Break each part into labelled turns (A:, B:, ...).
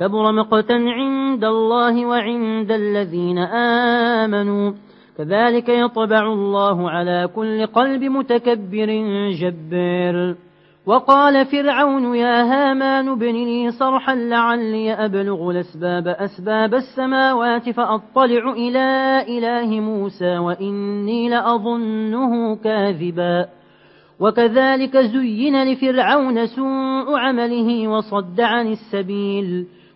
A: كبر مقتا عند الله وعند الذين آمنوا. كذلك يطبع الله على كل قلب متكبر جبار. وقال فرعون يا هامان ابن لي صرحا لعلي أبلغ الأسباب أسباب السماوات فأطلع إلى إله موسى وإني لأظنه كاذبا. وكذلك زين لفرعون سوء عمله وصد عن السبيل.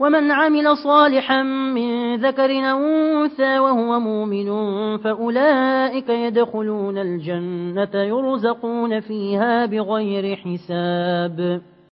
A: ومن عمل صالحا من ذكر أنثى وهو مؤمن فأولئك يدخلون الجنة يرزقون فيها بغير حساب.